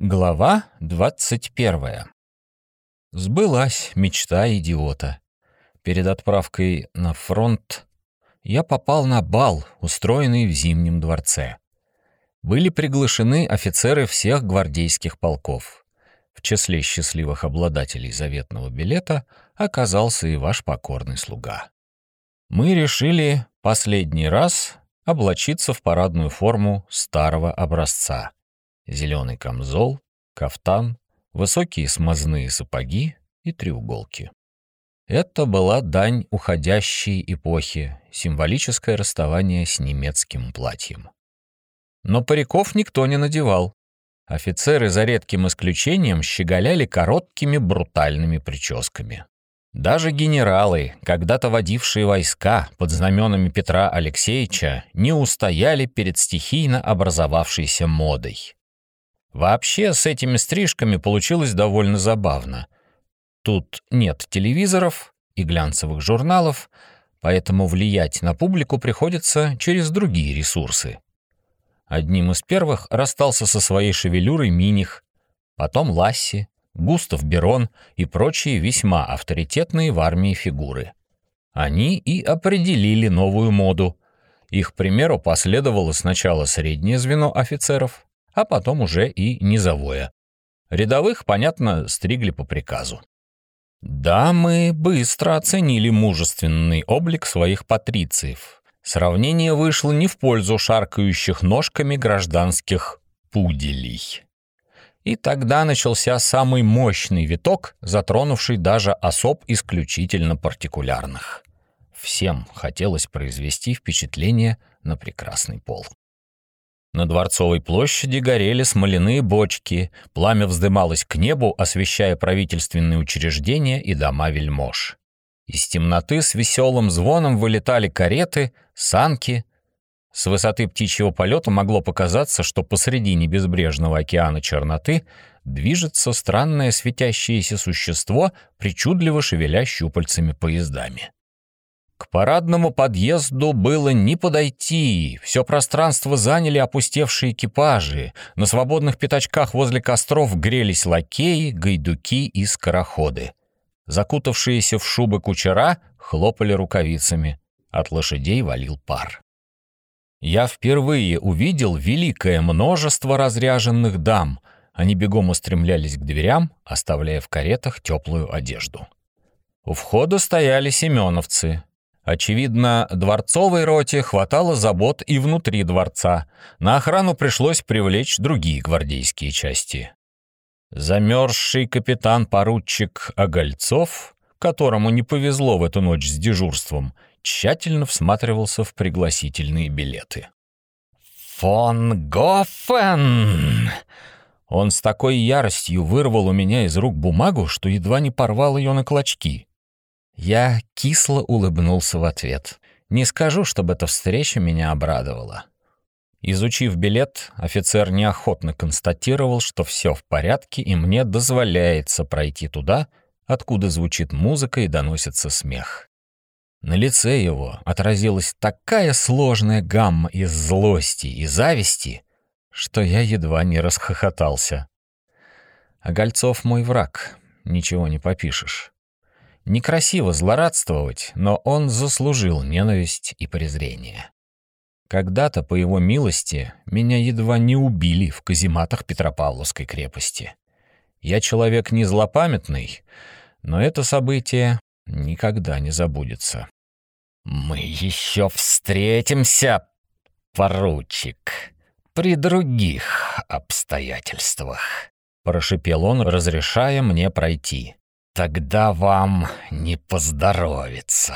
Глава 21. Сбылась мечта идиота. Перед отправкой на фронт я попал на бал, устроенный в Зимнем дворце. Были приглашены офицеры всех гвардейских полков. В числе счастливых обладателей заветного билета оказался и ваш покорный слуга. Мы решили последний раз облачиться в парадную форму старого образца — зеленый камзол, кафтан, высокие смазные сапоги и треуголки. Это была дань уходящей эпохи, символическое расставание с немецким платьем. Но париков никто не надевал. Офицеры, за редким исключением, щеголяли короткими брутальными прическами. Даже генералы, когда-то водившие войска под знаменами Петра Алексеевича, не устояли перед стихийно образовавшейся модой. Вообще с этими стрижками получилось довольно забавно. Тут нет телевизоров и глянцевых журналов, поэтому влиять на публику приходится через другие ресурсы. Одним из первых расстался со своей шевелюрой Миних, потом Ласси, Густав Берон и прочие весьма авторитетные в армии фигуры. Они и определили новую моду. Их примеру последовало сначала среднее звено офицеров, а потом уже и низовое. Рядовых, понятно, стригли по приказу. Дамы быстро оценили мужественный облик своих патрициев. Сравнение вышло не в пользу шаркающих ножками гражданских пуделей. И тогда начался самый мощный виток, затронувший даже особ исключительно партикулярных. Всем хотелось произвести впечатление на прекрасный пол. На Дворцовой площади горели смоляные бочки, пламя вздымалось к небу, освещая правительственные учреждения и дома вельмож. Из темноты с веселым звоном вылетали кареты, санки. С высоты птичьего полета могло показаться, что посредине безбрежного океана черноты движется странное светящееся существо, причудливо шевеля щупальцами поездами. К парадному подъезду было не подойти. Все пространство заняли опустевшие экипажи. На свободных пятачках возле костров грелись лакеи, гайдуки и скороходы. Закутавшиеся в шубы кучера хлопали рукавицами. От лошадей валил пар. Я впервые увидел великое множество разряженных дам. Они бегом устремлялись к дверям, оставляя в каретах теплую одежду. У входа стояли семеновцы, Очевидно, дворцовой роте хватало забот и внутри дворца. На охрану пришлось привлечь другие гвардейские части. Замерзший капитан-поручик Огольцов, которому не повезло в эту ночь с дежурством, тщательно всматривался в пригласительные билеты. «Фон Гофен!» Он с такой яростью вырвал у меня из рук бумагу, что едва не порвал ее на клочки. Я кисло улыбнулся в ответ. Не скажу, чтобы эта встреча меня обрадовала. Изучив билет, офицер неохотно констатировал, что все в порядке и мне дозволяется пройти туда, откуда звучит музыка и доносится смех. На лице его отразилась такая сложная гамма из злости и зависти, что я едва не расхохотался. А Гольцов мой враг, ничего не попишешь. Некрасиво злорадствовать, но он заслужил ненависть и презрение. Когда-то, по его милости, меня едва не убили в казематах Петропавловской крепости. Я человек не злопамятный, но это событие никогда не забудется. «Мы еще встретимся, поручик, при других обстоятельствах», — прошипел он, разрешая мне пройти. Тогда вам не поздоровится.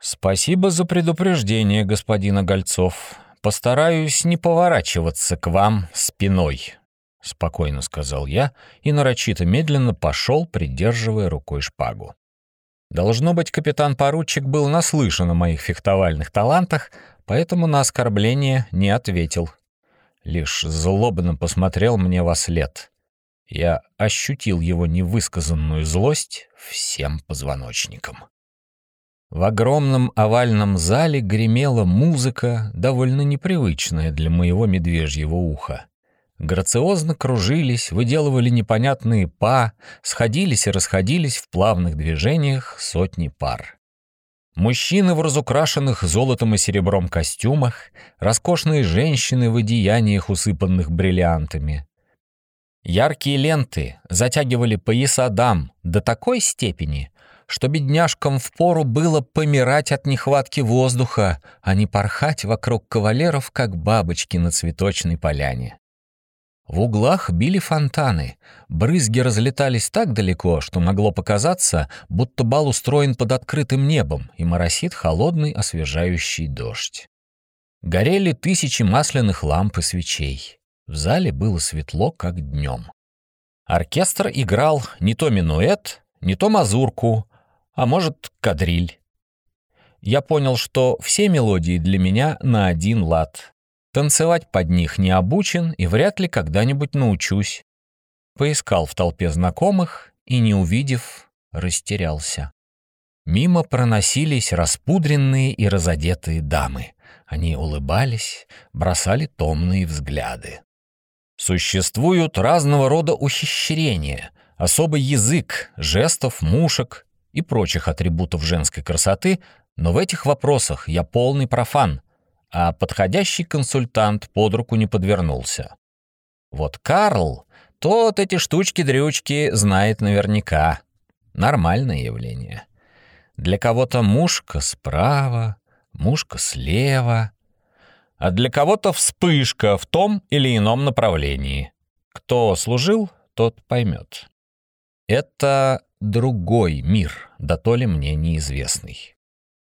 Спасибо за предупреждение, господин Огольцов. Постараюсь не поворачиваться к вам спиной, спокойно сказал я и нарочито медленно пошел, придерживая рукой шпагу. Должно быть, капитан-поручик был наслышан о моих фехтовальных талантах, поэтому на оскорбление не ответил. Лишь злобно посмотрел мне во след. Я ощутил его невысказанную злость всем позвоночником. В огромном овальном зале гремела музыка, довольно непривычная для моего медвежьего уха. грациозно кружились, выделывали непонятные па, сходились и расходились в плавных движениях сотни пар. Мужчины в разукрашенных золотом и серебром костюмах, роскошные женщины в одеяниях, усыпанных бриллиантами. Яркие ленты затягивали пояса дам до такой степени, что бедняжкам впору было помирать от нехватки воздуха, а не порхать вокруг кавалеров, как бабочки на цветочной поляне. В углах били фонтаны, брызги разлетались так далеко, что могло показаться, будто бал устроен под открытым небом и моросит холодный освежающий дождь. Горели тысячи масляных ламп и свечей. В зале было светло, как днем. Оркестр играл не то минуэт, не то мазурку, а может, кадриль. Я понял, что все мелодии для меня на один лад. Танцевать под них не обучен и вряд ли когда-нибудь научусь. Поискал в толпе знакомых и, не увидев, растерялся. Мимо проносились распудренные и разодетые дамы. Они улыбались, бросали томные взгляды. Существуют разного рода ухищрения, особый язык, жестов, мушек, и прочих атрибутов женской красоты, но в этих вопросах я полный профан, а подходящий консультант под руку не подвернулся. Вот Карл, тот эти штучки-дрючки знает наверняка. Нормальное явление. Для кого-то мушка справа, мушка слева, а для кого-то вспышка в том или ином направлении. Кто служил, тот поймет. Это другой мир, да то ли мне неизвестный.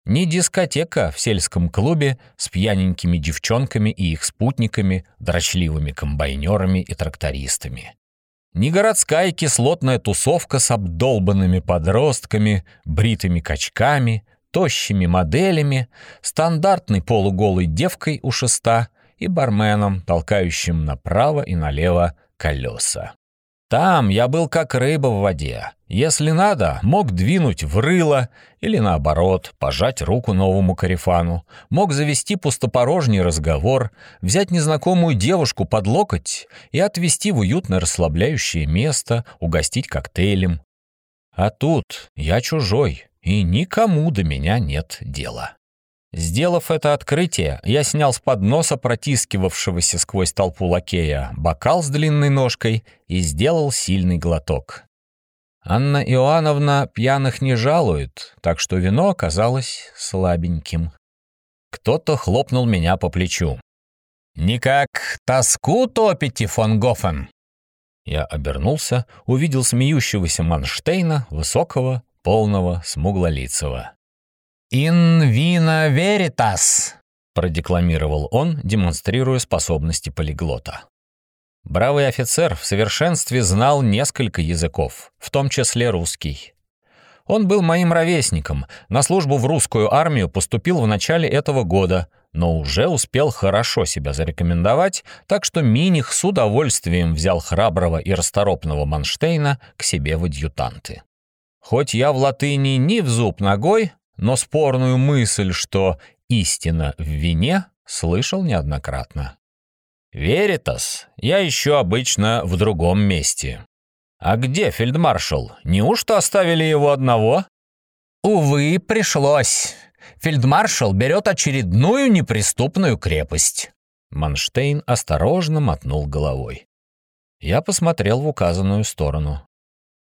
Не дискотека в сельском клубе с пьяненькими девчонками и их спутниками, дрочливыми комбайнерами и трактористами. Не городская кислотная тусовка с обдолбанными подростками, бритыми качками, тощими моделями, стандартной полуголой девкой у шеста и барменом, толкающим направо и налево колеса. Там я был как рыба в воде. Если надо, мог двинуть в рыло или, наоборот, пожать руку новому карифану. Мог завести пустопорожний разговор, взять незнакомую девушку под локоть и отвезти в уютное расслабляющее место, угостить коктейлем. А тут я чужой, и никому до меня нет дела. Сделав это открытие, я снял с подноса протискивавшегося сквозь толпу лакея бокал с длинной ножкой и сделал сильный глоток. Анна Иоанновна пьяных не жалует, так что вино оказалось слабеньким. Кто-то хлопнул меня по плечу. «Никак тоску топите, фон Гофен!» Я обернулся, увидел смеющегося Манштейна, высокого, полного, смуглолицего. «In vino veritas», — продекламировал он, демонстрируя способности полиглота. Бравый офицер в совершенстве знал несколько языков, в том числе русский. Он был моим ровесником, на службу в русскую армию поступил в начале этого года, но уже успел хорошо себя зарекомендовать, так что Миних с удовольствием взял храброго и расторопного Манштейна к себе в адъютанты. Хоть я в латыни ни в зуб ногой, но спорную мысль, что истина в вине, слышал неоднократно. «Веритас, я еще обычно в другом месте». «А где фельдмаршал? Неужто оставили его одного?» «Увы, пришлось. Фельдмаршал берет очередную неприступную крепость». Манштейн осторожно мотнул головой. Я посмотрел в указанную сторону.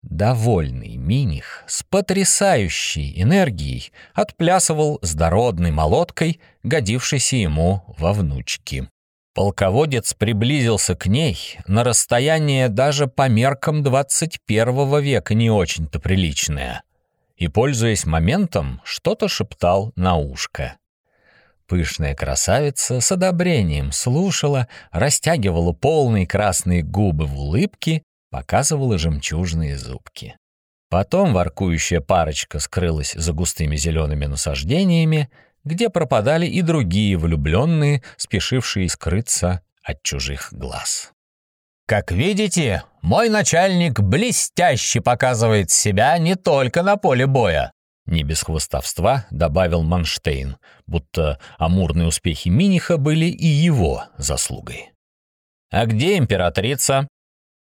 Довольный Миних с потрясающей энергией отплясывал с дородной молоткой, годившейся ему во внучки. Полководец приблизился к ней на расстояние даже по меркам 21 века не очень-то приличное и, пользуясь моментом, что-то шептал на ушко. Пышная красавица с одобрением слушала, растягивала полные красные губы в улыбке показывала жемчужные зубки. Потом воркующая парочка скрылась за густыми зелеными насаждениями, где пропадали и другие влюбленные, спешившие скрыться от чужих глаз. «Как видите, мой начальник блестяще показывает себя не только на поле боя», не без хвостовства добавил Манштейн, будто амурные успехи Миниха были и его заслугой. «А где императрица?»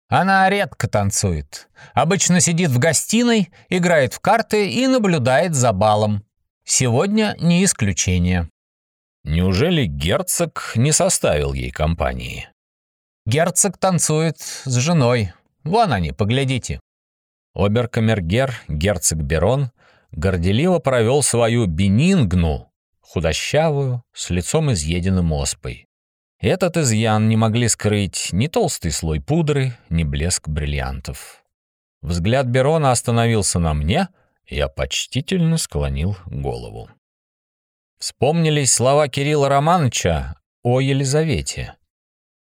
Она редко танцует. Обычно сидит в гостиной, играет в карты и наблюдает за балом. Сегодня не исключение. Неужели герцог не составил ей компании? Герцог танцует с женой. Вон они, поглядите. Оберкамергер, герцог Берон, горделиво провел свою бенингну, худощавую, с лицом изъеденным оспой. Этот изъян не могли скрыть ни толстый слой пудры, ни блеск бриллиантов. Взгляд Берона остановился на мне, я почтительно склонил голову. Вспомнились слова Кирилла Романовича о Елизавете.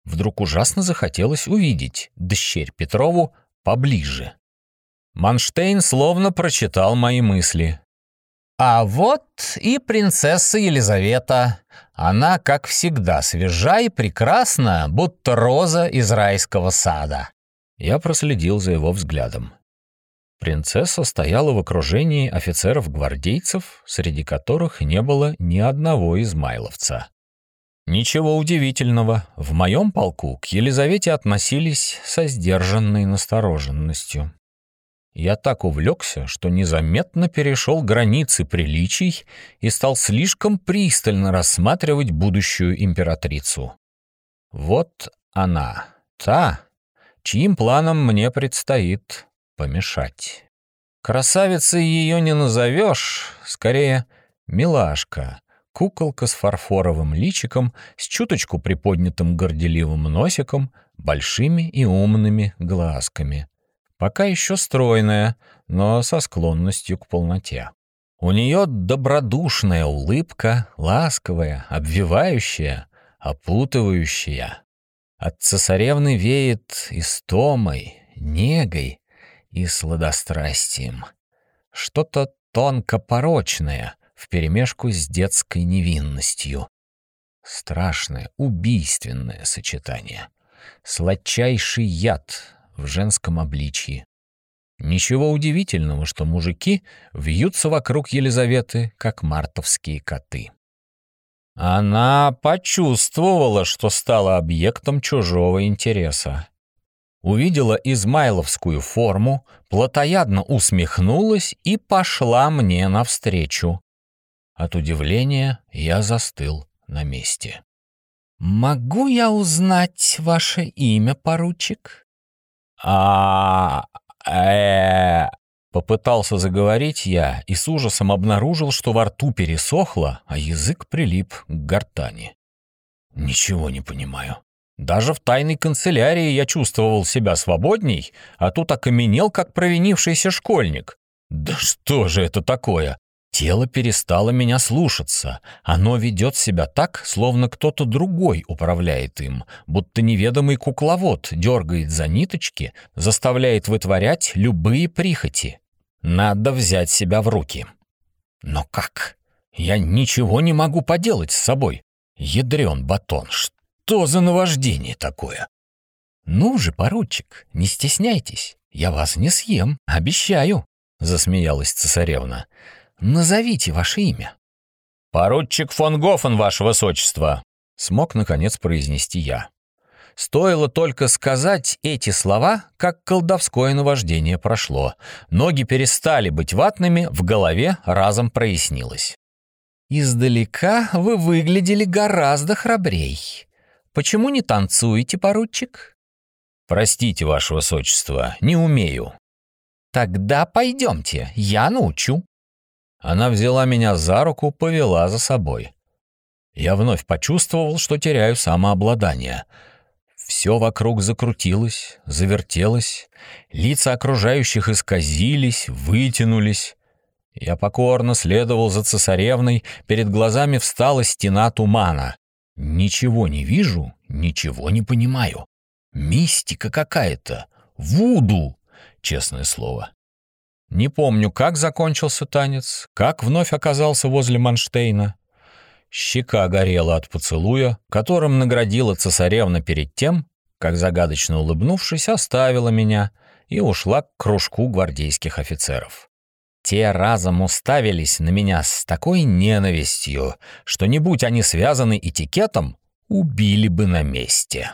Вдруг ужасно захотелось увидеть дщерь Петрову поближе. Манштейн словно прочитал мои мысли. А вот и принцесса Елизавета. Она, как всегда, свежа и прекрасна, будто роза из райского сада. Я проследил за его взглядом. Принцесса стояла в окружении офицеров-гвардейцев, среди которых не было ни одного измайловца. Ничего удивительного, в моем полку к Елизавете относились со сдержанной настороженностью. Я так увлекся, что незаметно перешел границы приличий и стал слишком пристально рассматривать будущую императрицу. Вот она, та, чьим планом мне предстоит помешать. Красавицей ее не назовешь, скорее, милашка, куколка с фарфоровым личиком, с чуточку приподнятым горделивым носиком, большими и умными глазками — Пока еще стройная, но со склонностью к полноте. У нее добродушная улыбка, ласковая, обвивающая, опутывающая. От цесаревны веет истомой, негой и сладострастием. Что-то тонко порочное вперемешку с детской невинностью. Страшное, убийственное сочетание. Сладчайший яд, в женском обличье. Ничего удивительного, что мужики вьются вокруг Елизаветы, как мартовские коты. Она почувствовала, что стала объектом чужого интереса. Увидела измайловскую форму, плотоядно усмехнулась и пошла мне навстречу. От удивления я застыл на месте. «Могу я узнать ваше имя, поручик?» А э Попытался заговорить я и с ужасом обнаружил, что во рту пересохло, а язык прилип к гортани. Ничего не понимаю. Даже в тайной канцелярии я чувствовал себя свободней, а тут окаменел, как провинившийся школьник. Да что же это такое? Тело перестало меня слушаться. Оно ведет себя так, словно кто-то другой управляет им, будто неведомый кукловод дергает за ниточки, заставляет вытворять любые прихоти. Надо взять себя в руки. Но как? Я ничего не могу поделать с собой. Ядрен батон, что за наваждение такое? Ну же, поручик, не стесняйтесь, я вас не съем, обещаю, засмеялась цесаревна. Назовите ваше имя». «Поручик фон Гофен, ваше высочество», — смог, наконец, произнести я. Стоило только сказать эти слова, как колдовское наваждение прошло. Ноги перестали быть ватными, в голове разом прояснилось. «Издалека вы выглядели гораздо храбрей. Почему не танцуете, поручик?» «Простите, ваше высочество, не умею». «Тогда пойдемте, я научу». Она взяла меня за руку, повела за собой. Я вновь почувствовал, что теряю самообладание. Все вокруг закрутилось, завертелось, лица окружающих исказились, вытянулись. Я покорно следовал за цесаревной, перед глазами встала стена тумана. Ничего не вижу, ничего не понимаю. Мистика какая-то, вуду, честное слово. Не помню, как закончился танец, как вновь оказался возле Манштейна. Щека горела от поцелуя, которым наградила цесаревна перед тем, как, загадочно улыбнувшись, оставила меня и ушла к кружку гвардейских офицеров. Те разом уставились на меня с такой ненавистью, что не будь они связаны этикетом, убили бы на месте.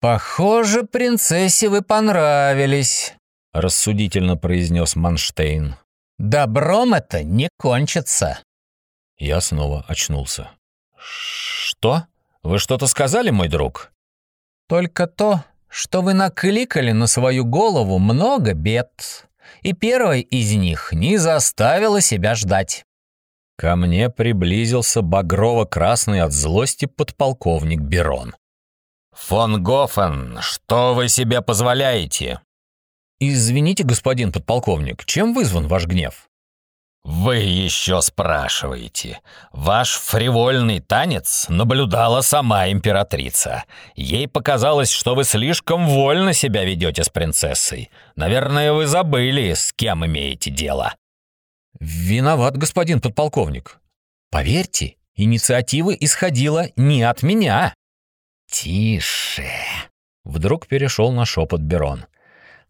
«Похоже, принцессе вы понравились», — рассудительно произнес Манштейн. «Добром это не кончится». Я снова очнулся. «Что? Вы что-то сказали, мой друг?» «Только то, что вы накликали на свою голову много бед, и первая из них не заставила себя ждать». Ко мне приблизился багрово-красный от злости подполковник Берон. «Фон Гофен, что вы себе позволяете?» «Извините, господин подполковник, чем вызван ваш гнев?» «Вы еще спрашиваете. Ваш фривольный танец наблюдала сама императрица. Ей показалось, что вы слишком вольно себя ведете с принцессой. Наверное, вы забыли, с кем имеете дело». «Виноват, господин подполковник. Поверьте, инициатива исходила не от меня». «Тише!» — вдруг перешел на шепот Берон.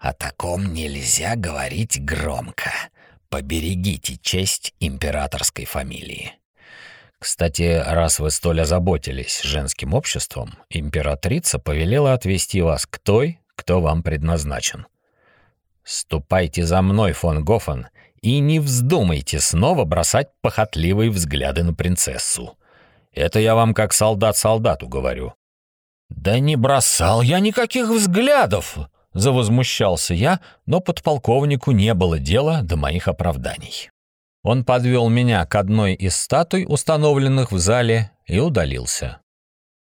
«О таком нельзя говорить громко. Поберегите честь императорской фамилии». Кстати, раз вы столь озаботились женским обществом, императрица повелела отвести вас к той, кто вам предназначен. Ступайте за мной, фон Гофен, и не вздумайте снова бросать похотливые взгляды на принцессу. Это я вам как солдат солдату говорю. «Да не бросал я никаких взглядов!» — завозмущался я, но подполковнику не было дела до моих оправданий. Он подвел меня к одной из статуй, установленных в зале, и удалился.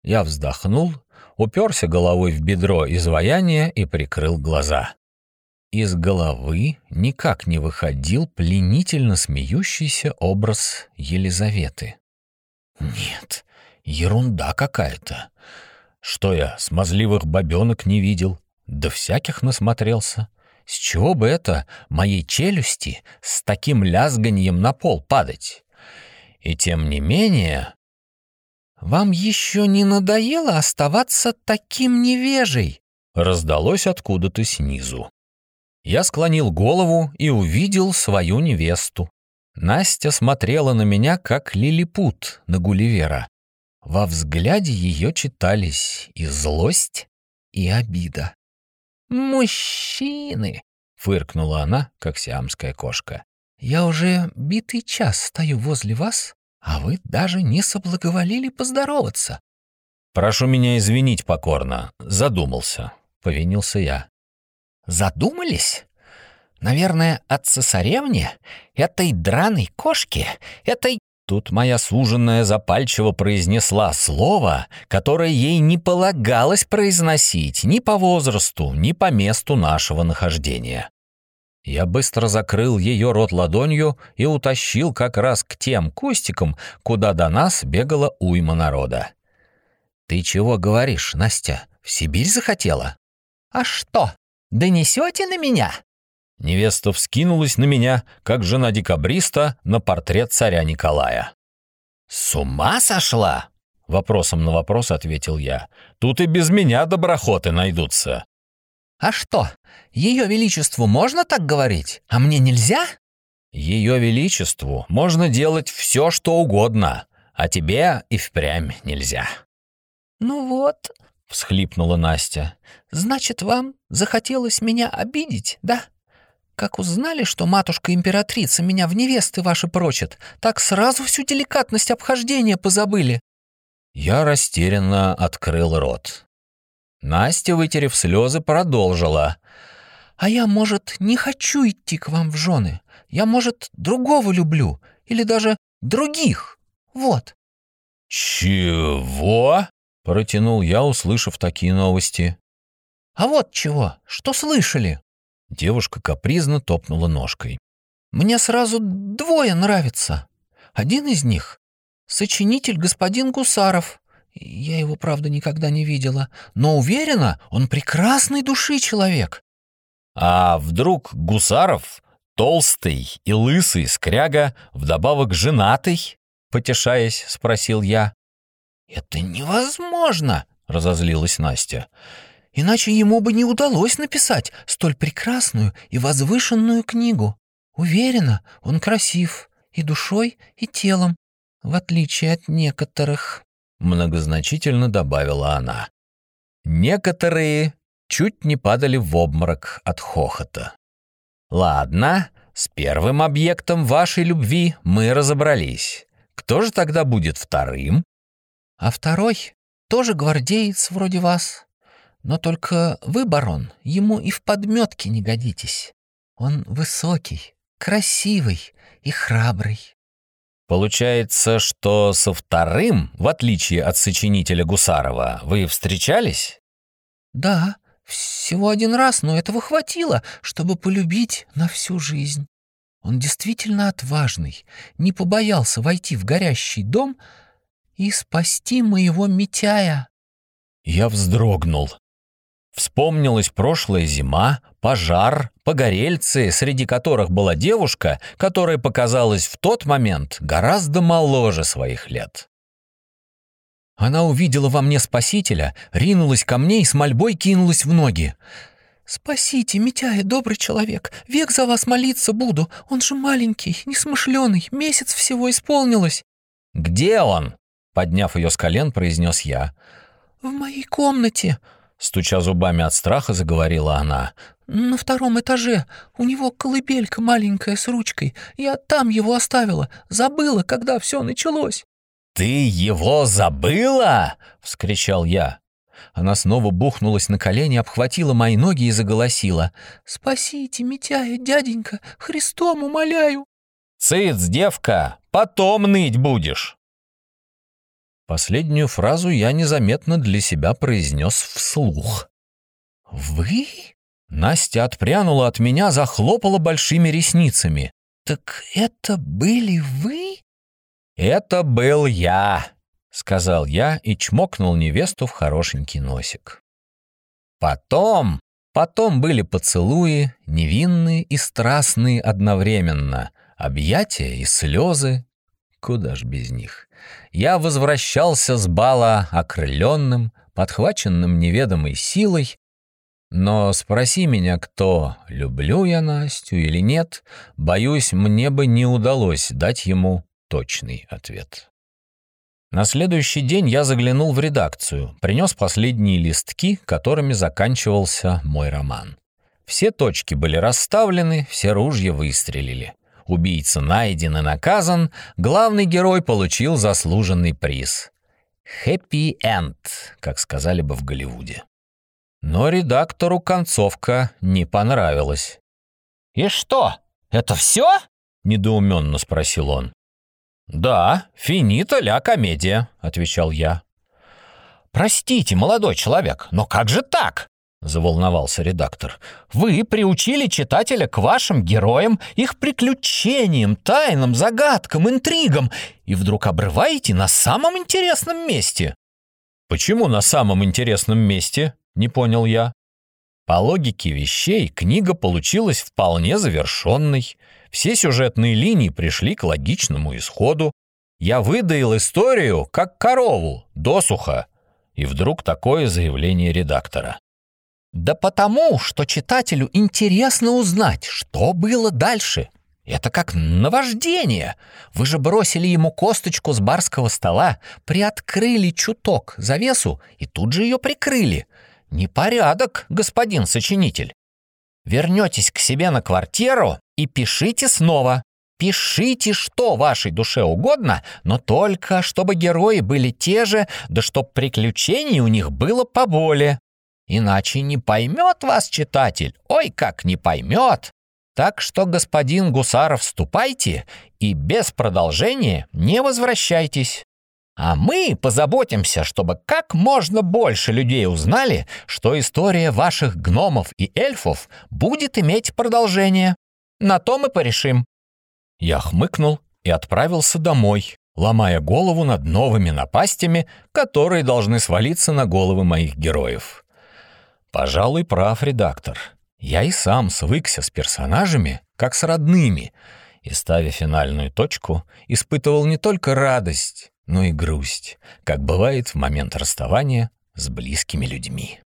Я вздохнул, уперся головой в бедро изваяния и прикрыл глаза. Из головы никак не выходил пленительно смеющийся образ Елизаветы. Нет, ерунда какая-то. Что я, смазливых бабенок не видел? Да всяких насмотрелся. С чего бы это моей челюсти с таким лязганьем на пол падать? И тем не менее... «Вам еще не надоело оставаться таким невежей?» раздалось откуда-то снизу. Я склонил голову и увидел свою невесту. Настя смотрела на меня, как лилипут на Гулливера. Во взгляде ее читались и злость, и обида. «Мужчины!» — фыркнула она, как сиамская кошка. «Я уже битый час стою возле вас, а вы даже не соблаговолили поздороваться». «Прошу меня извинить покорно, задумался», — повинился я. «Задумались? Наверное, от цесаревни, этой драной кошки, этой Тут моя суженная запальчиво произнесла слово, которое ей не полагалось произносить ни по возрасту, ни по месту нашего нахождения. Я быстро закрыл ее рот ладонью и утащил как раз к тем кустикам, куда до нас бегала уйма народа. «Ты чего говоришь, Настя? В Сибирь захотела?» «А что, донесете на меня?» Невеста вскинулась на меня, как жена декабриста на портрет царя Николая. «С ума сошла?» — вопросом на вопрос ответил я. «Тут и без меня доброхоты найдутся». «А что, ее величеству можно так говорить, а мне нельзя?» «Ее величеству можно делать все, что угодно, а тебе и впрямь нельзя». «Ну вот», — всхлипнула Настя, — «значит, вам захотелось меня обидеть, да?» Как узнали, что матушка-императрица меня в невесты ваши прочит, так сразу всю деликатность обхождения позабыли». Я растерянно открыл рот. Настя, вытерев слезы, продолжила. «А я, может, не хочу идти к вам в жены. Я, может, другого люблю. Или даже других. Вот». «Чего?» — протянул я, услышав такие новости. «А вот чего. Что слышали?» Девушка капризно топнула ножкой. «Мне сразу двое нравится. Один из них — сочинитель господин Гусаров. Я его, правда, никогда не видела, но уверена, он прекрасной души человек». «А вдруг Гусаров толстый и лысый скряга, вдобавок женатый?» — потешаясь, спросил я. «Это невозможно!» — разозлилась Настя. Иначе ему бы не удалось написать столь прекрасную и возвышенную книгу. Уверена, он красив и душой, и телом, в отличие от некоторых», — многозначительно добавила она. Некоторые чуть не падали в обморок от хохота. Ладно, с первым объектом вашей любви мы разобрались. Кто же тогда будет вторым? А второй тоже гвардеец вроде вас. Но только вы, барон, ему и в подметке не годитесь. Он высокий, красивый и храбрый. Получается, что со вторым, в отличие от сочинителя Гусарова, вы встречались? Да, всего один раз, но этого хватило, чтобы полюбить на всю жизнь. Он действительно отважный, не побоялся войти в горящий дом и спасти моего Митяя. Я вздрогнул. Вспомнилась прошлая зима, пожар, погорельцы, среди которых была девушка, которая показалась в тот момент гораздо моложе своих лет. Она увидела во мне спасителя, ринулась ко мне и с мольбой кинулась в ноги. «Спасите, Митяя, добрый человек, век за вас молиться буду, он же маленький, несмышленый, месяц всего исполнилось». «Где он?» — подняв ее с колен, произнес я. «В моей комнате», Стуча зубами от страха, заговорила она. «На втором этаже. У него колыбелька маленькая с ручкой. Я там его оставила. Забыла, когда все началось». «Ты его забыла?» — вскричал я. Она снова бухнулась на колени, обхватила мои ноги и заголосила. «Спасите, Митяя, дяденька, Христом умоляю!» «Цыц, девка, потом ныть будешь!» Последнюю фразу я незаметно для себя произнес вслух. «Вы?» Настя отпрянула от меня, захлопала большими ресницами. «Так это были вы?» «Это был я», — сказал я и чмокнул невесту в хорошенький носик. Потом, потом были поцелуи, невинные и страстные одновременно, объятия и слезы. Куда ж без них? Я возвращался с бала окрыленным, подхваченным неведомой силой, но спроси меня кто, люблю я Настю или нет, боюсь, мне бы не удалось дать ему точный ответ. На следующий день я заглянул в редакцию, принес последние листки, которыми заканчивался мой роман. Все точки были расставлены, все ружья выстрелили убийца найден и наказан, главный герой получил заслуженный приз. «Хэппи-энд», как сказали бы в Голливуде. Но редактору концовка не понравилась. «И что, это все?» — недоуменно спросил он. «Да, финита ля комедия», — отвечал я. «Простите, молодой человек, но как же так?» — заволновался редактор. «Вы приучили читателя к вашим героям, их приключениям, тайнам, загадкам, интригам, и вдруг обрываете на самом интересном месте». «Почему на самом интересном месте?» — не понял я. По логике вещей книга получилась вполне завершенной. Все сюжетные линии пришли к логичному исходу. Я выдаил историю, как корову, досуха. И вдруг такое заявление редактора. Да потому, что читателю интересно узнать, что было дальше. Это как наваждение. Вы же бросили ему косточку с барского стола, приоткрыли чуток завесу и тут же ее прикрыли. Непорядок, господин сочинитель. Вернетесь к себе на квартиру и пишите снова. Пишите, что вашей душе угодно, но только чтобы герои были те же, да чтоб приключений у них было поболее. Иначе не поймет вас читатель, ой, как не поймет. Так что, господин Гусаров, ступайте и без продолжения не возвращайтесь. А мы позаботимся, чтобы как можно больше людей узнали, что история ваших гномов и эльфов будет иметь продолжение. На то мы порешим». Я хмыкнул и отправился домой, ломая голову над новыми напастями, которые должны свалиться на головы моих героев. Пожалуй, прав редактор. Я и сам свыкся с персонажами, как с родными, и, ставя финальную точку, испытывал не только радость, но и грусть, как бывает в момент расставания с близкими людьми.